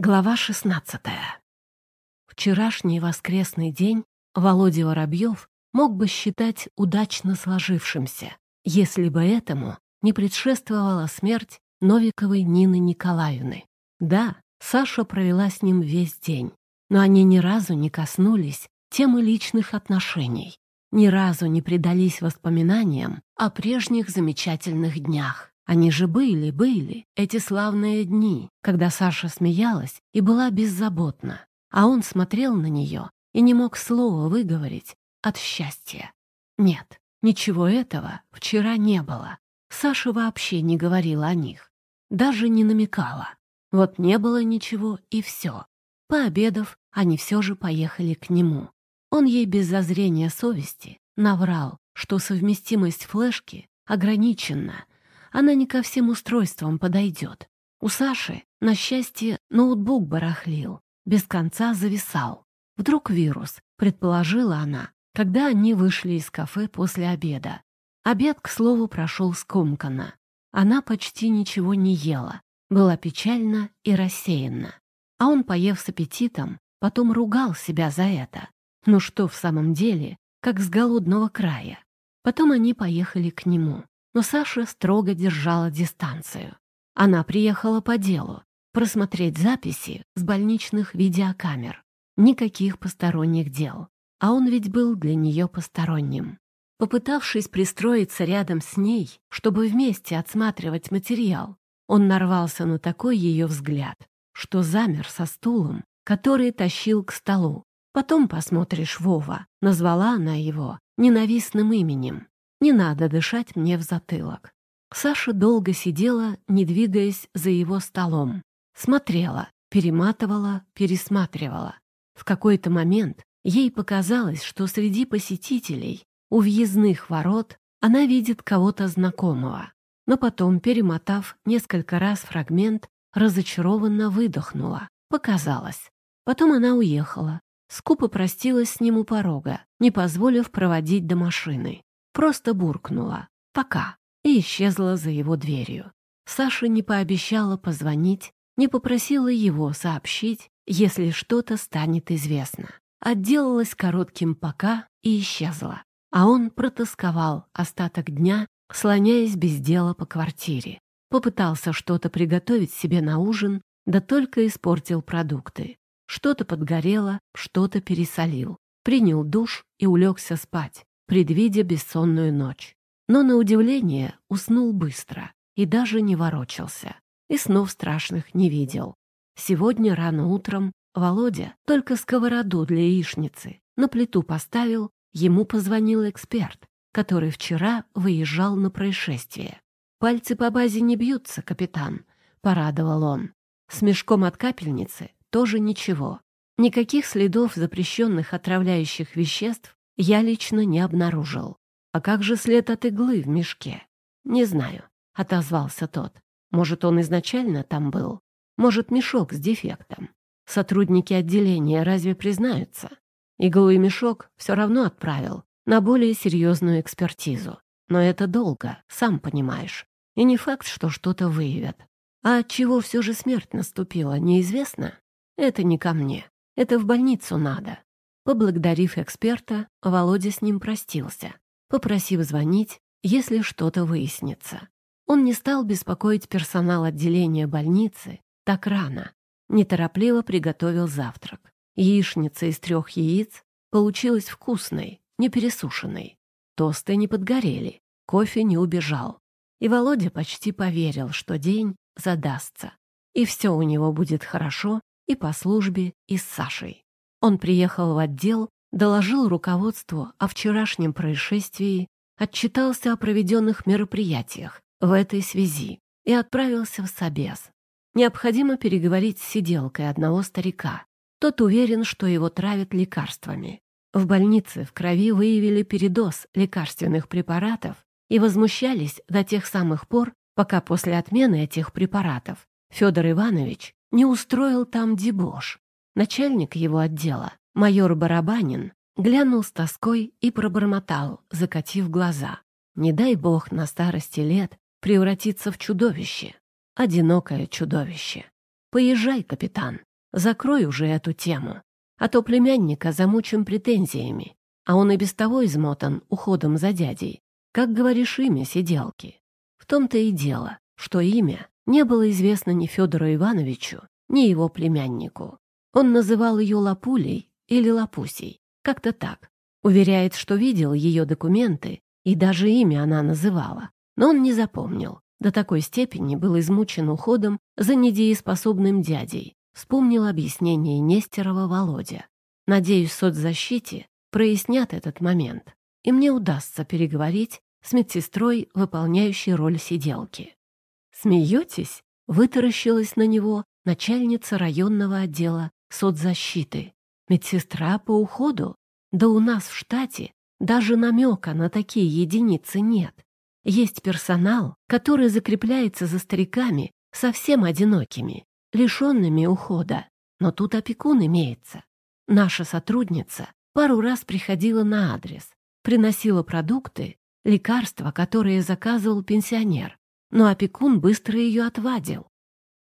Глава 16. Вчерашний воскресный день Володя Воробьев мог бы считать удачно сложившимся, если бы этому не предшествовала смерть Новиковой Нины Николаевны. Да, Саша провела с ним весь день, но они ни разу не коснулись темы личных отношений, ни разу не предались воспоминаниям о прежних замечательных днях. Они же были, были, эти славные дни, когда Саша смеялась и была беззаботна, а он смотрел на нее и не мог слова выговорить от счастья. Нет, ничего этого вчера не было. Саша вообще не говорила о них, даже не намекала. Вот не было ничего и все. Пообедав, они все же поехали к нему. Он ей без зазрения совести наврал, что совместимость флешки ограничена — она не ко всем устройствам подойдет. У Саши, на счастье, ноутбук барахлил, без конца зависал. Вдруг вирус, предположила она, когда они вышли из кафе после обеда. Обед, к слову, прошел скомканно. Она почти ничего не ела, была печальна и рассеянна. А он, поев с аппетитом, потом ругал себя за это. Ну что в самом деле, как с голодного края. Потом они поехали к нему но Саша строго держала дистанцию. Она приехала по делу, просмотреть записи с больничных видеокамер. Никаких посторонних дел. А он ведь был для нее посторонним. Попытавшись пристроиться рядом с ней, чтобы вместе отсматривать материал, он нарвался на такой ее взгляд, что замер со стулом, который тащил к столу. «Потом посмотришь, Вова», — назвала она его ненавистным именем. Не надо дышать мне в затылок. Саша долго сидела, не двигаясь за его столом. Смотрела, перематывала, пересматривала. В какой-то момент ей показалось, что среди посетителей у въездных ворот она видит кого-то знакомого. Но потом, перемотав несколько раз фрагмент, разочарованно выдохнула. Показалось. Потом она уехала. Скупо простилась с ним у порога, не позволив проводить до машины просто буркнула «пока» и исчезла за его дверью. Саша не пообещала позвонить, не попросила его сообщить, если что-то станет известно. Отделалась коротким «пока» и исчезла. А он протасковал остаток дня, слоняясь без дела по квартире. Попытался что-то приготовить себе на ужин, да только испортил продукты. Что-то подгорело, что-то пересолил. Принял душ и улегся спать предвидя бессонную ночь. Но, на удивление, уснул быстро и даже не ворочался. И снов страшных не видел. Сегодня рано утром Володя только сковороду для яичницы на плиту поставил, ему позвонил эксперт, который вчера выезжал на происшествие. «Пальцы по базе не бьются, капитан», — порадовал он. С мешком от капельницы тоже ничего. Никаких следов запрещенных отравляющих веществ я лично не обнаружил. А как же след от иглы в мешке? Не знаю, отозвался тот. Может, он изначально там был? Может, мешок с дефектом? Сотрудники отделения разве признаются? Иглу и мешок все равно отправил на более серьезную экспертизу. Но это долго, сам понимаешь. И не факт, что что-то выявят. А от чего все же смерть наступила, неизвестно? Это не ко мне. Это в больницу надо. Поблагодарив эксперта, Володя с ним простился, попросив звонить, если что-то выяснится. Он не стал беспокоить персонал отделения больницы так рано. Неторопливо приготовил завтрак. Яичница из трех яиц получилась вкусной, не пересушенной. Тосты не подгорели, кофе не убежал. И Володя почти поверил, что день задастся. И все у него будет хорошо и по службе, и с Сашей. Он приехал в отдел, доложил руководству о вчерашнем происшествии, отчитался о проведенных мероприятиях в этой связи и отправился в собес. Необходимо переговорить с сиделкой одного старика. Тот уверен, что его травят лекарствами. В больнице в крови выявили передоз лекарственных препаратов и возмущались до тех самых пор, пока после отмены этих препаратов Федор Иванович не устроил там дебош. Начальник его отдела, майор Барабанин, глянул с тоской и пробормотал, закатив глаза. Не дай бог на старости лет превратиться в чудовище. Одинокое чудовище. Поезжай, капитан, закрой уже эту тему, а то племянника замучим претензиями, а он и без того измотан уходом за дядей. Как говоришь имя сиделки? В том-то и дело, что имя не было известно ни Федору Ивановичу, ни его племяннику. Он называл ее Лапулей или Лапусей, как-то так. Уверяет, что видел ее документы, и даже имя она называла, но он не запомнил. До такой степени был измучен уходом за недееспособным дядей. Вспомнил объяснение Нестерова Володя. Надеюсь, соцзащите прояснят этот момент, и мне удастся переговорить с медсестрой, выполняющей роль сиделки. «Смеетесь?» — вытаращилась на него начальница районного отдела соцзащиты. «Медсестра по уходу? Да у нас в штате даже намека на такие единицы нет. Есть персонал, который закрепляется за стариками совсем одинокими, лишенными ухода. Но тут опекун имеется. Наша сотрудница пару раз приходила на адрес, приносила продукты, лекарства, которые заказывал пенсионер, но опекун быстро ее отвадил.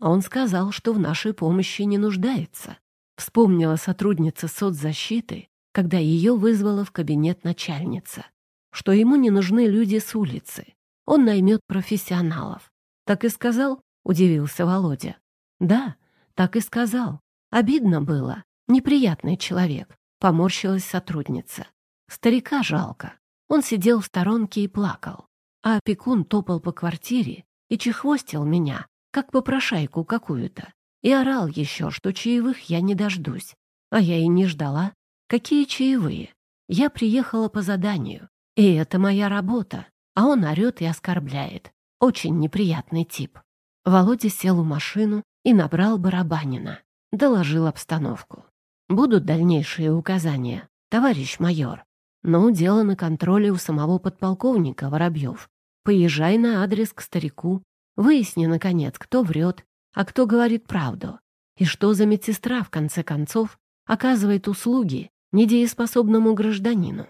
Он сказал, что в нашей помощи не нуждается. Вспомнила сотрудница соцзащиты, когда ее вызвала в кабинет начальница что ему не нужны люди с улицы. Он наймет профессионалов. Так и сказал, удивился Володя. Да, так и сказал. Обидно было. Неприятный человек, поморщилась сотрудница. Старика жалко. Он сидел в сторонке и плакал. А опекун топал по квартире и чехвостил меня, как попрошайку какую-то. И орал еще, что чаевых я не дождусь. А я и не ждала. Какие чаевые? Я приехала по заданию. И это моя работа. А он орёт и оскорбляет. Очень неприятный тип. Володя сел в машину и набрал барабанина. Доложил обстановку. Будут дальнейшие указания, товарищ майор. Но дело на контроле у самого подполковника Воробьев. Поезжай на адрес к старику. Выясни, наконец, кто врет, а кто говорит правду. И что за медсестра, в конце концов, оказывает услуги недееспособному гражданину.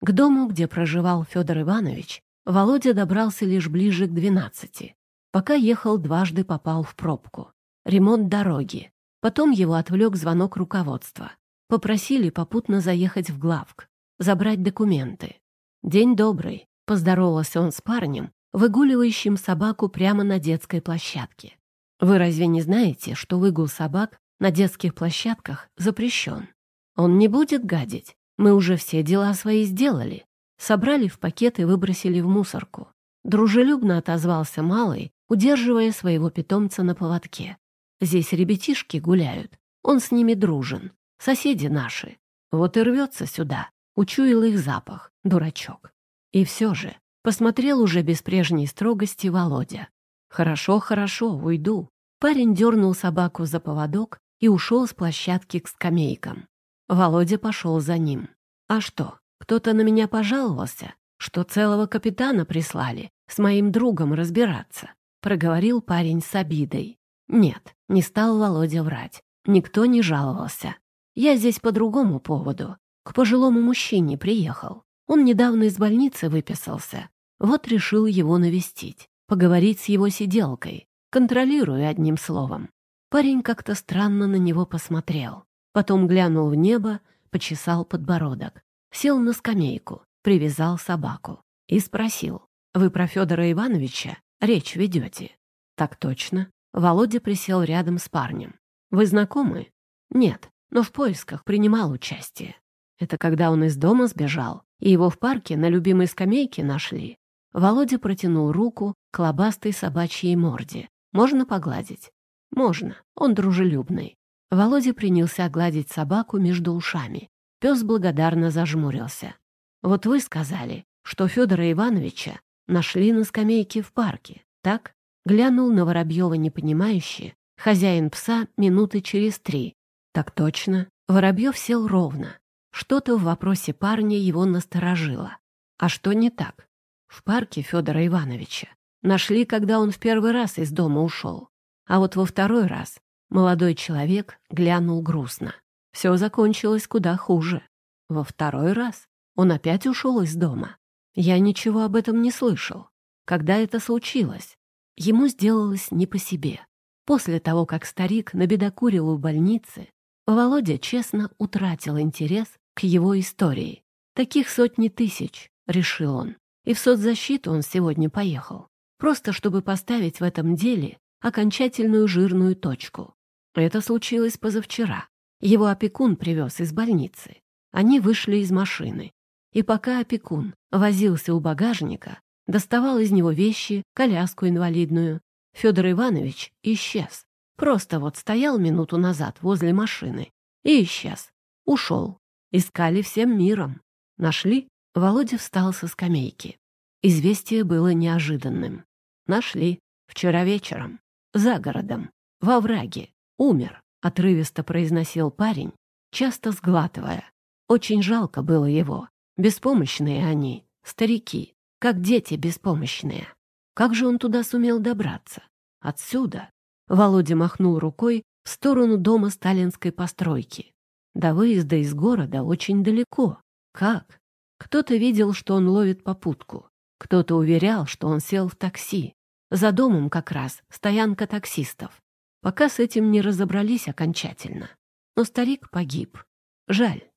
К дому, где проживал Федор Иванович, Володя добрался лишь ближе к двенадцати. Пока ехал, дважды попал в пробку. Ремонт дороги. Потом его отвлек звонок руководства. Попросили попутно заехать в главк, забрать документы. «День добрый», — поздоровался он с парнем, выгуливающим собаку прямо на детской площадке. «Вы разве не знаете, что выгул собак на детских площадках запрещен? Он не будет гадить, мы уже все дела свои сделали. Собрали в пакет и выбросили в мусорку. Дружелюбно отозвался малый, удерживая своего питомца на поводке. Здесь ребятишки гуляют. Он с ними дружен. Соседи наши. Вот и рвется сюда. Учуял их запах, дурачок. И все же посмотрел уже без прежней строгости Володя. «Хорошо, хорошо, уйду». Парень дернул собаку за поводок и ушел с площадки к скамейкам. Володя пошел за ним. «А что, кто-то на меня пожаловался, что целого капитана прислали с моим другом разбираться?» — проговорил парень с обидой. «Нет, не стал Володя врать. Никто не жаловался. Я здесь по другому поводу. К пожилому мужчине приехал. Он недавно из больницы выписался. Вот решил его навестить, поговорить с его сиделкой, контролируя одним словом. Парень как-то странно на него посмотрел. Потом глянул в небо, почесал подбородок, сел на скамейку, привязал собаку и спросил, «Вы про Федора Ивановича речь ведете?» «Так точно». Володя присел рядом с парнем. «Вы знакомы?» «Нет, но в поисках принимал участие. Это когда он из дома сбежал, и его в парке на любимой скамейке нашли». Володя протянул руку к лобастой собачьей морде. «Можно погладить?» «Можно, он дружелюбный. Володя принялся гладить собаку между ушами. Пес благодарно зажмурился. «Вот вы сказали, что Федора Ивановича нашли на скамейке в парке, так?» Глянул на Воробьева непонимающе. Хозяин пса минуты через три. «Так точно». Воробьев сел ровно. Что-то в вопросе парня его насторожило. А что не так? В парке Федора Ивановича нашли, когда он в первый раз из дома ушел. А вот во второй раз Молодой человек глянул грустно. Все закончилось куда хуже. Во второй раз он опять ушел из дома. Я ничего об этом не слышал. Когда это случилось? Ему сделалось не по себе. После того, как старик набедокурил у больницы, Володя честно утратил интерес к его истории. Таких сотни тысяч, решил он. И в соцзащиту он сегодня поехал. Просто чтобы поставить в этом деле окончательную жирную точку. Это случилось позавчера. Его опекун привез из больницы. Они вышли из машины. И пока опекун возился у багажника, доставал из него вещи, коляску инвалидную, Федор Иванович исчез. Просто вот стоял минуту назад возле машины и исчез. Ушел. Искали всем миром. Нашли? Володя встал со скамейки. Известие было неожиданным. Нашли. Вчера вечером. За городом. Во враге. Умер. Отрывисто произносил парень, часто сглатывая. Очень жалко было его. Беспомощные они, старики, как дети беспомощные. Как же он туда сумел добраться? Отсюда. Володя махнул рукой в сторону дома сталинской постройки. До выезда из города очень далеко. Как? Кто-то видел, что он ловит попутку. Кто-то уверял, что он сел в такси. За домом как раз стоянка таксистов. Пока с этим не разобрались окончательно. Но старик погиб. Жаль.